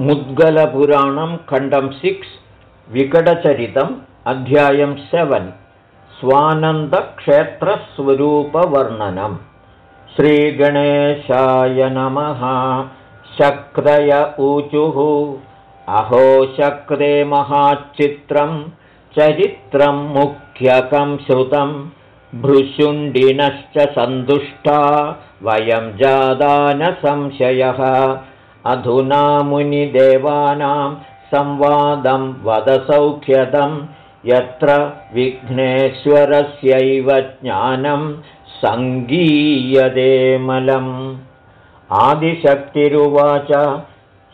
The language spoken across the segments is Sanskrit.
मुद्गलपुराणं खण्डं सिक्स् विकटचरितम् अध्यायं सेवन् स्वानन्दक्षेत्रस्वरूपवर्णनम् श्रीगणेशाय नमः। शक्रय ऊचुः। अहो शक्रे महाच्चित्रं चरित्रं मुख्यकं श्रुतं। भृशुण्डिनश्च सन्तुष्टा वयं जादानसंशयः अधुना मुनिदेवानां संवादं वदसौख्यदं यत्र विघ्नेश्वरस्यैव ज्ञानं सङ्गीयदेमलम्। आदिशक्तिरुवाच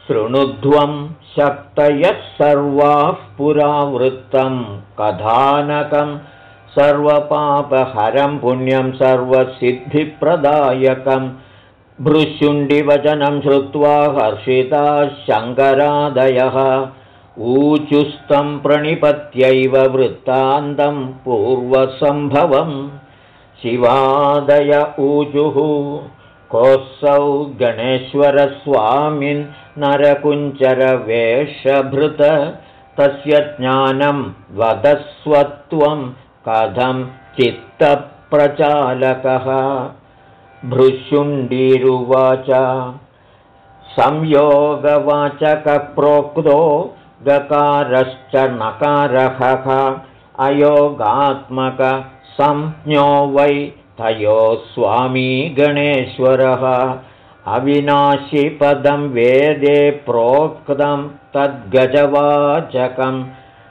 शृणुध्वं शक्तयः सर्वाः पुरावृत्तं कथानकं सर्वपापहरं पुण्यं सर्वसिद्धिप्रदायकम् भृशुण्डिवचनं श्रुत्वा हर्षिताः शङ्करादयः। ऊचुस्तं प्रणिपत्यैव वृत्तान्तं पूर्वसम्भवम् शिवादय ऊजुः कोऽसौ गणेश्वरस्वामिन् नरकुञ्चरवेषभृत। तस्य ज्ञानं वदस्वत्वं कथं चित्तप्रचालकः भृशुण्डीरुवाच। संयोगवाचकप्रोक्तो गकारश्च नकारः अयोगात्मकसंज्ञो वै तयो स्वामी गणेश्वरः। अविनाशिपदं वेदे प्रोक्तं तद्गजवाचकं।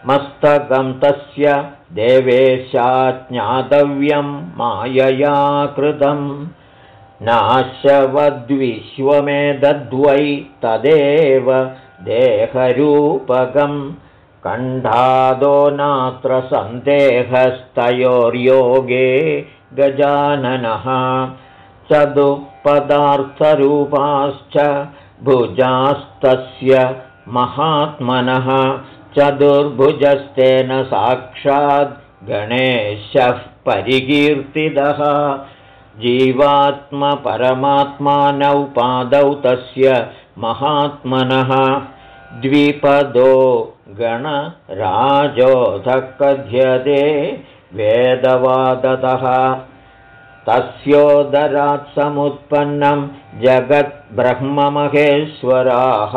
मस्तकं तस्य देवेशाज्ञातव्यं मायया कृतम् नाशवद्विश्वमेतद्वै तदेव देहरूपकं कण्ठादो नात्र सन्देहस्तयोर्योगे गजाननः चतुपदार्थरूपाश्च भुजास्तस्य महात्मनः चतुर्भुजस्तेन साक्षात् गणेशः परिकीर्तितः जीवात्मपरमात्मानौ पादौ तस्य महात्मनः। द्विपदो गणराजोऽधः कथ्यते वेदवादतः। तस्योदरात् समुत्पन्नं जगद्ब्रह्ममहेश्वराः।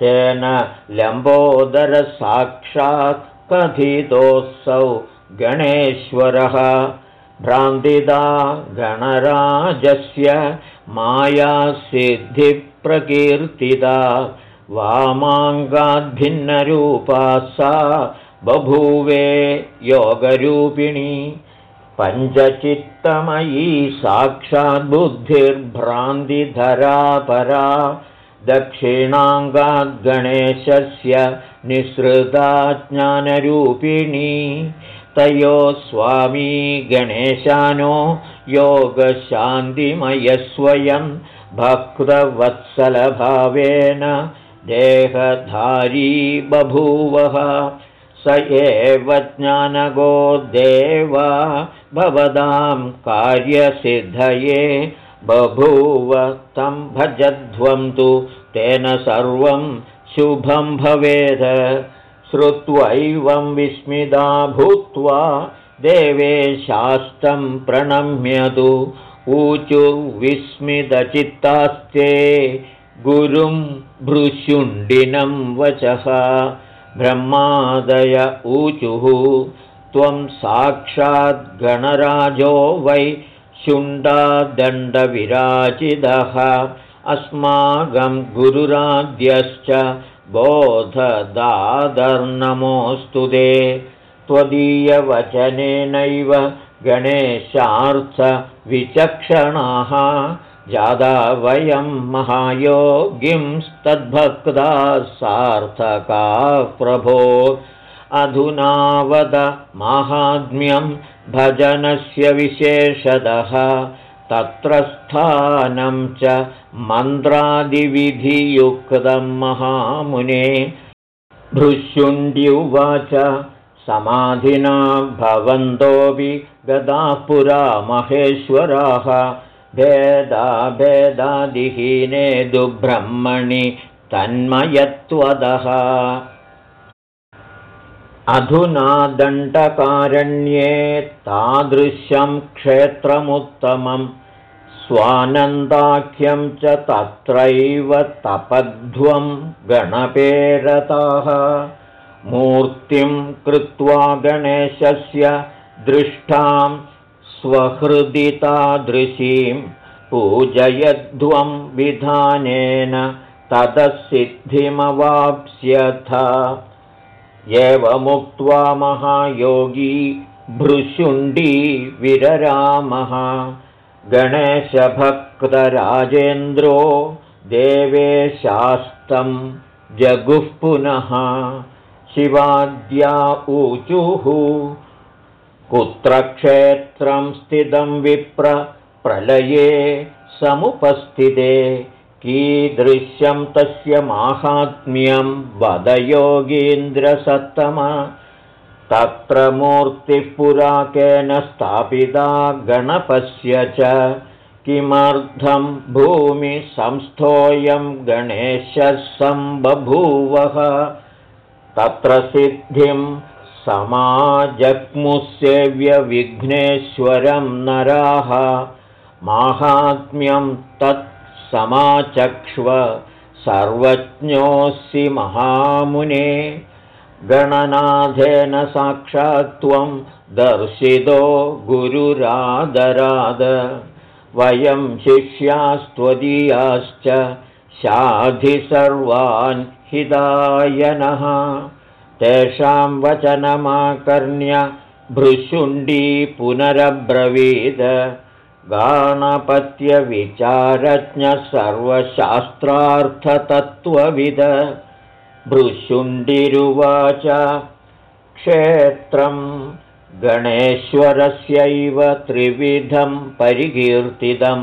तेन लम्बोदरसाक्षात् कथितोऽसौ गणेश्वरः भ्रान्तिदा गणराजस्य मायासिद्धिप्रकीर्तिता वामाङ्गाद्भिन्नरूपा सा बभूवे योगरूपिणी पञ्चचित्तमयी साक्षाद्बुद्धिर्भ्रान्तिधरा परा दक्षिणाङ्गाद्गणेशस्य निःसृता ज्ञानरूपिणी तयो स्वामी गणेशानो योगशान्तिमयस्वयं भक्तवत्सलभावेन देहधारी बभूवः। स एव ज्ञानगो देवा भवदां कार्यसिद्धये बभूव तं भजध्वं तु तेन सर्वं शुभं भवेत् श्रुत्वैवं विस्मिता भूत्वा देवे शास्तं प्रणम्यतु ऊचुर्विस्मितचित्तास्ते गुरुं भृशुण्डिनं वचः। ब्रह्मादय ऊचुः त्वं साक्षाद्गणराजो वै शुण्डादण्डविराजितः। अस्माकं गुरुराद्यश्च बोधदादर्नमोऽस्तु ते। त्वदीयवचनेनैव गणेशार्थविचक्षणाः। जादा वयं महायोगिंस्तद्भक्ताः सार्थकाः प्रभो अधुनावद माहात्म्यं भजनस्य विशेषदः तत्र स्थानं च मन्त्रादिविधियुक्तं महामुने। भृशुण्ड्युवाच समाधिना भवन्तोऽपि गदा पुरा महेश्वराः। भेदाभेदादिहीने दुब्रह्मणि तन्मयत्वदः अधुना दण्डकारण्ये तादृशं क्षेत्रमुत्तमं स्वानन्दाख्यं च तत्रैव तपध्वं गणपेरताः। मूर्तिं कृत्वा गणेशस्य दृष्टां स्वहृदितादृशीं पूजयध्वं विधानेन ततःसिद्धिमवाप्स्यथ एवमुक्त्वा महायोगी भृशुण्डी विररामः। गणेशभक्तराजेन्द्रो देवेशास्तं जगुः पुनः। शिवाद्या ऊचुः। कुत्र क्षेत्रं स्थितं विप्र प्रलये समुपस्थिते कीदृश्यं तस्य माहात्म्यं वदयोगीन्द्रसत्तम। तत्र मूर्तिः पुरा केन स्थापिता गणपस्य च। किमर्थं भूमिसंस्थोऽयं गणेशः सम्बभूवः? तत्र सिद्धिं समाजग्मुसेव्यविघ्नेश्वरं नराः। माहात्म्यं तत् समाचक्ष्व सर्वज्ञोऽसि महामुने। गणनाथेन साक्षात्त्वं दर्शितो गुरुरादराद। वयं शिष्यास्त्वदीयाश्च शाधि सर्वान् हिदायनः तेषां वचनमाकर्ण्य भृशुण्डी पुनरब्रवीद गाणपत्यविचारज्ञ सर्वशास्त्रार्थतत्त्वविद भृशुण्डिरुवाच क्षेत्रं गणेश्वरस्यैव त्रिविधं परिकीर्तितं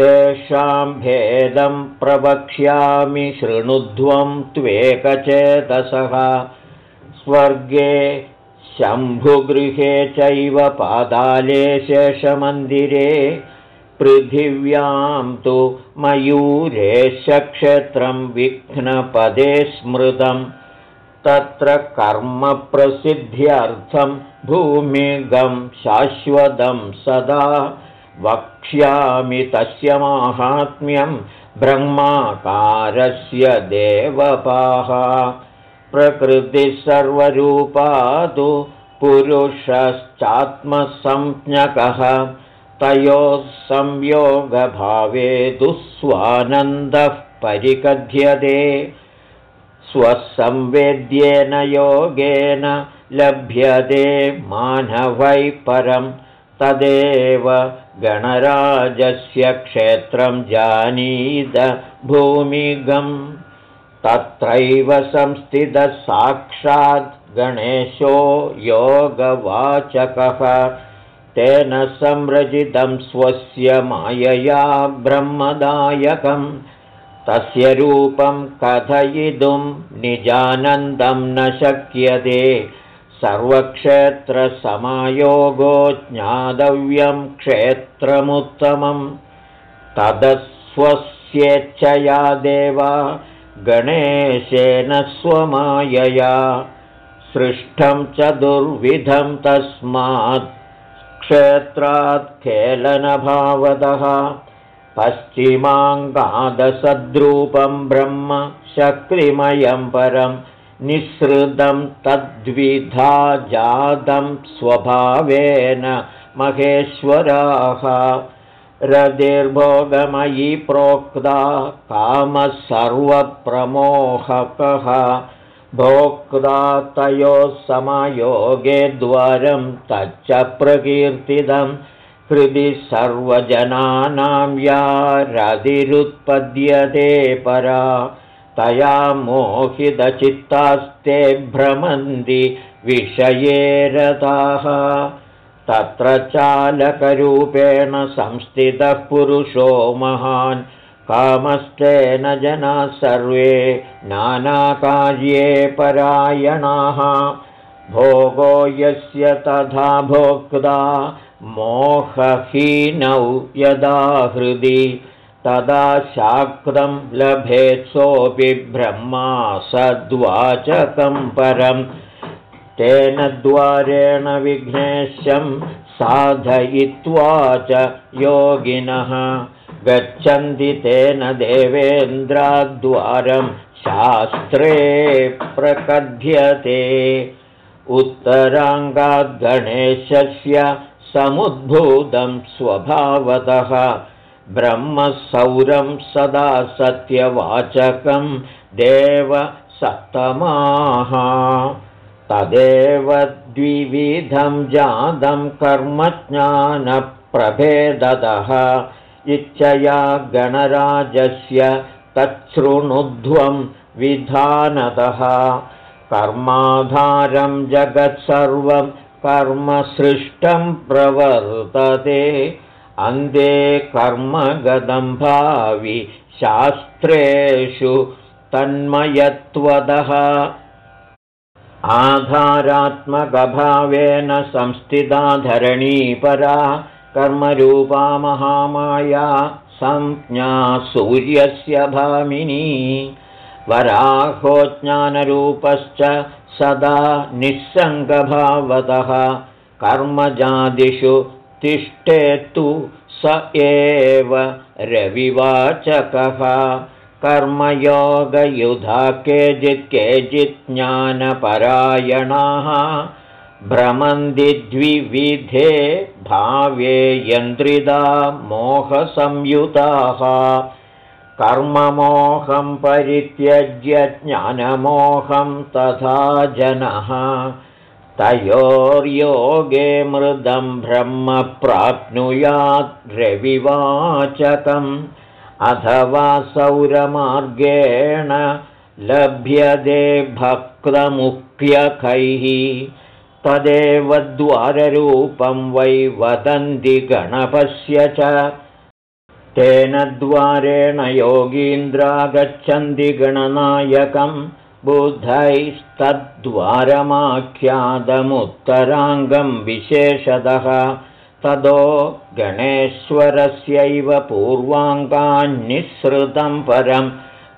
तेषां भेदं प्रवक्ष्यामि शृणुध्वं त्वेकचेतसः स्वर्गे शम्भुगृहे चैव पादाले शेषमन्दिरे पृथिव्यां तु मयूरेशक्षेत्रं विघ्नपदे स्मृतं तत्र कर्मप्रसिद्ध्यर्थं भूमिगं शाश्वतं सदा वक्ष्यामि तस्य माहात्म्यं ब्रह्माकारस्य देवपाः प्रकृतिः तु पुरुषश्चात्मसंज्ञकः। तयोः संयोगभावे दुःस्वानन्दः परिकथ्यते। स्वसंवेद्येन योगेन लभ्यते मानवै परम् तदेव गणराजस्य क्षेत्रं जानीद भूमिगम् तत्रैव संस्थितः साक्षात् गणेशो योगवाचकः। तेन संरचितं स्वस्य मायया ब्रह्मदायकं तस्य रूपं कथयितुं निजानन्दं न शक्यते। सर्वक्षेत्रसमायोगो ज्ञातव्यं क्षेत्रमुत्तमं तदस्वस्येच्छया देवा गणेशेन स्वमायया सृष्टं च दुर्विधं तस्मात् क्षेत्रात् खेलनभावदः पश्चिमाङ्गादसद्रूपं ब्रह्म शक्तिमयं परं निःसृतं तद्विधा जातं स्वभावेन महेश्वराः रतिर्भोगमयी प्रोक्ता कामः सर्वप्रमोहकः भोक्ता तयोः समायोगे द्वारं तच्च प्रकीर्तितं। हृदि सर्वजनानां या रतिरुत्पद्यते परा। तया मोहितचित्तास्ते भ्रमन्ति विषये रताः तत्र चालकरूपेण संस्थितः पुरुषो महान्। कामस्तेन जनाः सर्वे नानाकार्ये परायणाः। भोगो यस्य तथा भोक्ता मोहहीनौ यदा हृदि तदा शाक्तं लभेत्सोऽपि ब्रह्मा सद्वाचकं परं तेन द्वारेण विघ्नेशं साधयित्वा च योगिनः। गच्छन्ति तेन देवेन्द्राद्वारं शास्त्रे प्रकथ्यते। उत्तराङ्गाद्गणेशस्य समुद्भूतं स्वभावतः। ब्रह्मसौरं सदा सत्यवाचकं देव सप्तमाः तदेव द्विविधं जातं कर्मज्ञानप्रभेदतः इच्छया गणराजस्य तच्छृणुध्वं विधानतः। कर्माधारं जगत्सर्वं कर्मसृष्टं प्रवर्तते। अन्ते कर्मगतं भावि शास्त्रेषु तन्मयत्वदः आधारात्मकभावेन संस्थिता धरणीपरा कर्मरूपा महामाया संज्ञा सूर्यस्य भामिनी। वराहो ज्ञानरूपश्च सदा निःसङ्गभावतः कर्मजादिषु तिष्ठेत्तु स एव रविवाचकः कर्मयोगयुधा केचित् केचित् ज्ञानपरायणाः भ्रमन्ति द्विविधे भावे यन्त्रिदा मोहसंयुताः। कर्ममोहं परित्यज्य ज्ञानमोहं तथा जनः। तयोर्योगे मृदं ब्रह्म प्राप्नुयात् रविवाचकम् अथवा सौरमार्गेण लभ्यते भक्तमुख्यकैः तदेव द्वाररूपं वै वदन्ति गणपस्य च। तेन द्वारेण योगीन्द्रा गच्छन्ति गणनायकं बुद्धैस्तद्वारमाख्यातमुत्तराङ्गं विशेषतः तदो गणेश्वरस्यैव पूर्वाङ्गान्निःसृतं परं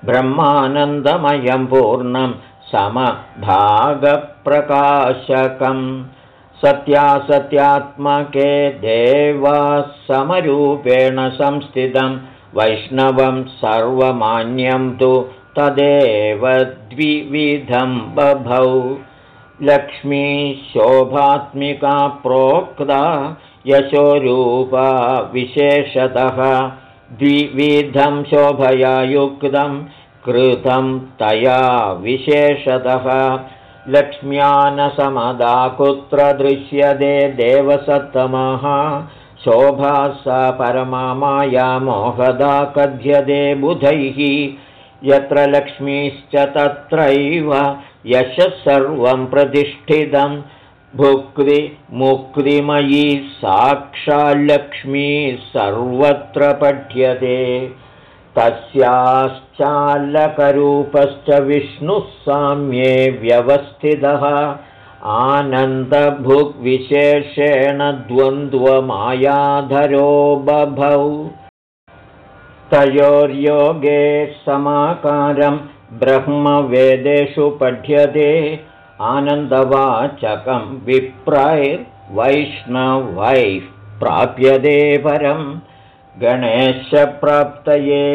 ब्रह्मानन्दमयं पूर्णं समभागप्रकाशकम्। सत्यासत्यात्मके देवाः समरूपेण संस्थितं वैष्णवं सर्वमान्यं तु तदेव द्विविधं बभौ। लक्ष्मी शोभात्मिका प्रोक्ता यशोरूपा विशेषतः द्विविधं शोभया युक्तं कृतं तया विशेषतः। लक्ष्म्यानसमदा कुत्र दृश्यते देवसत्तमः। शोभा सा परमा माया मोहदा कथ्यते बुधैः। यत्र लक्ष्मीश्च तत्रैव यशः सर्वं प्रतिष्ठितं भुक्तिमुक्तिमयी साक्षाल्लक्ष्मी सर्वत्र पठ्यते। तस्याश्चालकरूपश्च विष्णुः साम्ये व्यवस्थितः। आनन्दभुग्विशेषेण द्वन्द्वमायाधरो बभौ। तयोर्योगे समाकारं ब्रह्मवेदेषु पठ्यते आनन्दवाचकं विप्रैर्वैष्णवैः प्राप्यते परम् गणेशप्राप्तये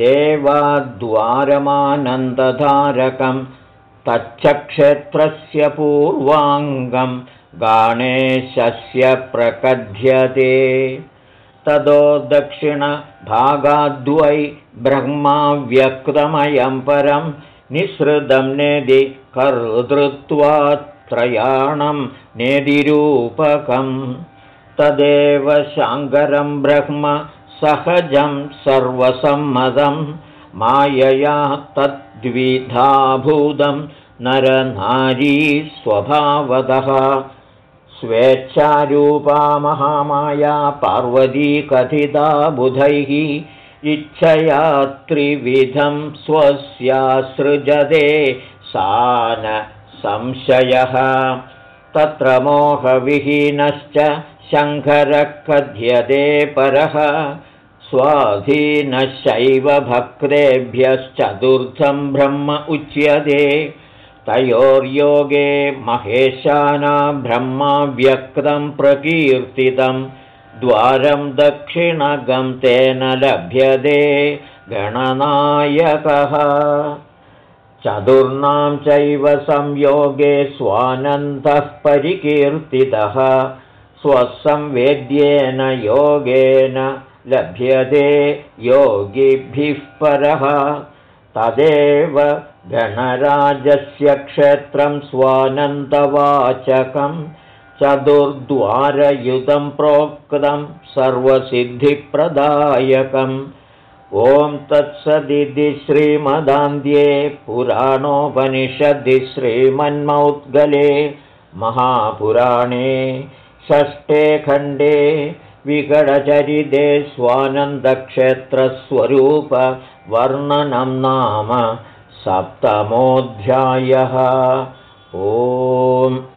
देवाद्वारमानन्दधारकं तच्छक्षेत्रस्य पूर्वाङ्गं गणेशस्य प्रकथ्यते। ततो दक्षिणभागाद्वै ब्रह्माव्यक्तमयं परं निःसृतं नेदि कर्तृत्वात्त्रयाणं नेदिरूपकं तदेव शाङ्करं ब्रह्म सहजं सर्वसम्मतं। मायया तद्विधाभूतं नरनारी स्वभावतः स्वेच्छारूपा महामाया पार्वती कथिता बुधैः इच्छया त्रिविधं स्वस्यासृजते सा न संशयः। तत्र मोहविहीनश्च शङ्करः कथ्यते परः। स्वाधीनशैव भक्तेभ्यश्चतुर्थं ब्रह्म उच्यते। तयोर्योगे महेशाना ब्रह्मा व्यक्तं प्रकीर्तितं द्वारं दक्षिणगं तेन लभ्यते गणनायकः। चतुर्णां चैव संयोगे स्वानन्दः परिकीर्तितः। स्वसंवेद्येन योगेन लभ्यते योगिभिः परः। तदेव गणराजस्य क्षेत्रं स्वानन्दवाचकं चतुर्द्वारयुतं प्रोक्तं सर्वसिद्धिप्रदायकम्। ॐ तत्सदिति श्रीमदान्ध्ये पुराणोपनिषदि श्रीमन्मौद्गले महापुराणे षष्ठे खण्डे विगडचरिते स्वानन्दक्षेत्रस्वरूपवर्णनं नाम सप्तमोऽध्यायः। ओम्